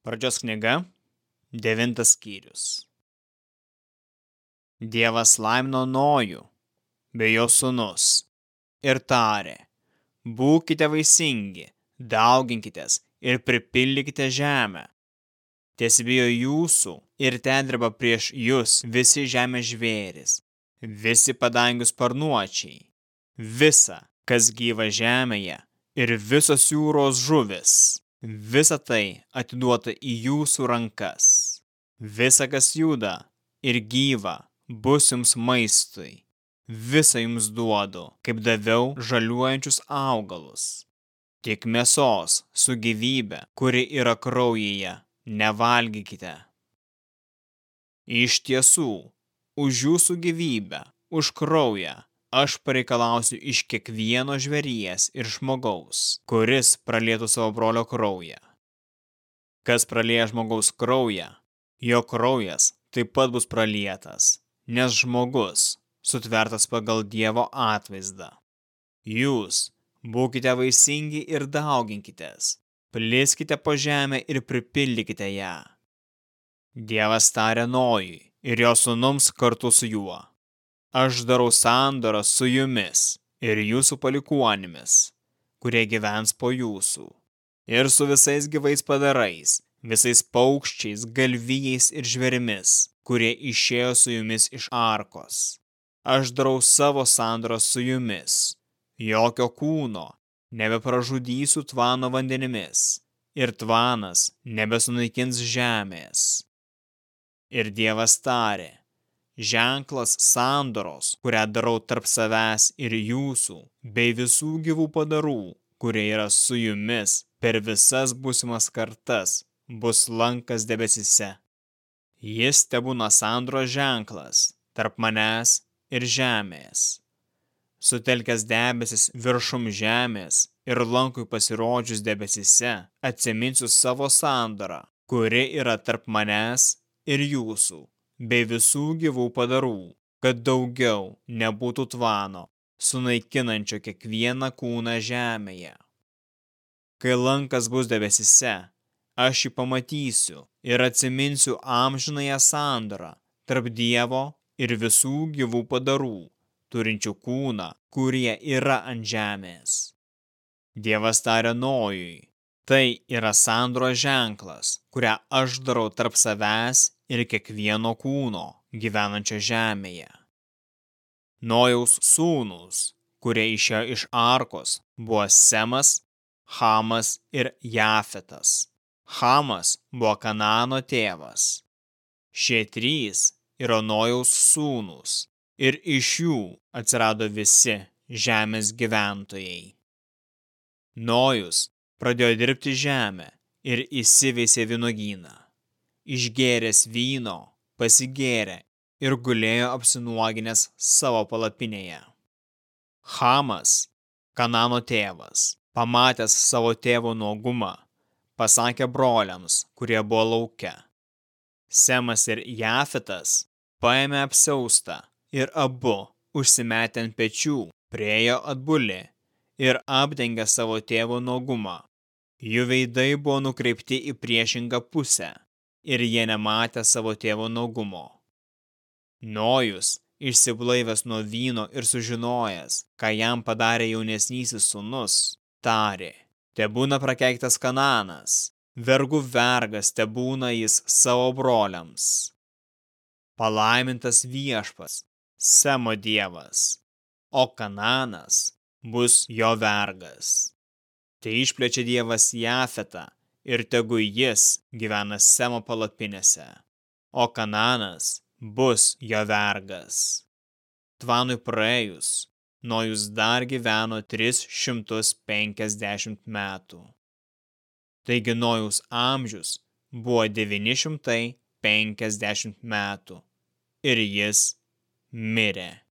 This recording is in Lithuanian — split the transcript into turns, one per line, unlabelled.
Pradžios knyga, devintas skyrius. Dievas laimino Nojų bei jo sūnus ir tarė, būkite vaisingi, dauginkitės ir pripildykite žemę. Tiesbijo jūsų ir ten dirba prieš jūs visi žemės žvėris, visi padangių sparnuočiai, visa, kas gyva žemėje ir visos jūros žuvis Visa tai atiduota į jūsų rankas. Visa, kas juda ir gyva, bus jums maistui. Visa jums duodu, kaip daviau žaliuojančius augalus. Tik mėsos su gyvybe, kuri yra kraujyje, nevalgykite. Iš tiesų, už jūsų gyvybę, už kraują aš pareikalausiu iš kiekvieno žvėries ir žmogaus, kuris pralietų savo brolio kraują. Kas pralie žmogaus kraują, jo kraujas taip pat bus pralietas, nes žmogus sutvertas pagal Dievo atvaizdą. Jūs būkite vaisingi ir dauginkitės, pliskite po žemę ir pripildykite ją. Dievas tarė Nojui ir jo sunums kartu su juo Aš darau sandorą su jumis ir jūsų palikuonimis, kurie gyvens po jūsų, ir su visais gyvais padarais, visais paukščiais, galvijais ir žverimis, kurie išėjo su jumis iš arkos. Aš darau savo sandorą su jumis, jokio kūno, nebepražudysiu tvano vandenimis, ir tvanas nebesunaikins žemės. Ir Dievas tarė, ženklas sandoros, kurią darau tarp savęs ir jūsų, bei visų gyvų padarų, kurie yra su jumis per visas būsimas kartas, bus lankas debesise. Jis tebūna sandoros ženklas tarp manęs ir žemės. Sutelkęs debesis viršum žemės ir lankui pasirodžius debesise, atsiminsiu savo sandorą, kuri yra tarp manęs ir jūsų bei visų gyvų padarų, kad daugiau nebūtų tvano, sunaikinančio kiekvieną kūną žemėje. Kai lankas bus debesise, aš jį pamatysiu ir atsiminsiu amžinąją sandorą tarp Dievo ir visų gyvų padarų, turinčių kūną, kurie yra ant žemės. Dievas tarė Nojui, tai yra sandro ženklas, kurią aš darau tarp savęs ir kiekvieno kūno gyvenančio žemėje. Nojaus sūnus, kurie išėjo iš arkos, buvo Semas, Hamas ir Jafetas. Hamas buvo Kanano tėvas. Šie trys yra Nojaus sūnus ir iš jų atsirado visi žemės gyventojai. Nojus pradėjo dirbti žemę ir įsiveisė vynogyną išgėręs vyno, pasigėrė ir gulėjo apsinuoginęs savo palapinėje. Hamas, Kanano tėvas, pamatęs savo tėvo nuogumą, pasakė broliams, kurie buvo lauke. Semas ir Jafetas paėmė apsiaustą ir abu, užsimetę ant pečių, priejo atbuli ir apdengė savo tėvo nuogumą. Jų veidai buvo nukreipti į priešingą pusę ir jie nematė savo tėvo naugumo. Nojus, išsiblaivęs nuo vyno ir sužinojęs, ką jam padarė jaunesnysis sunus, tarė, te būna prakeiktas Kananas, vergų vergas te būna jis savo broliams. Palaimintas viešpas, Semo dievas, o Kananas bus jo vergas. Tai išplečia dievas Jafetą ir tegu jis gyvena Semo palapinėse, o Kananas bus jo vergas. Tvanui praėjus, Nojus dar gyveno 350 metų. Taigi Nojaus amžius buvo 950 metų ir jis mirė.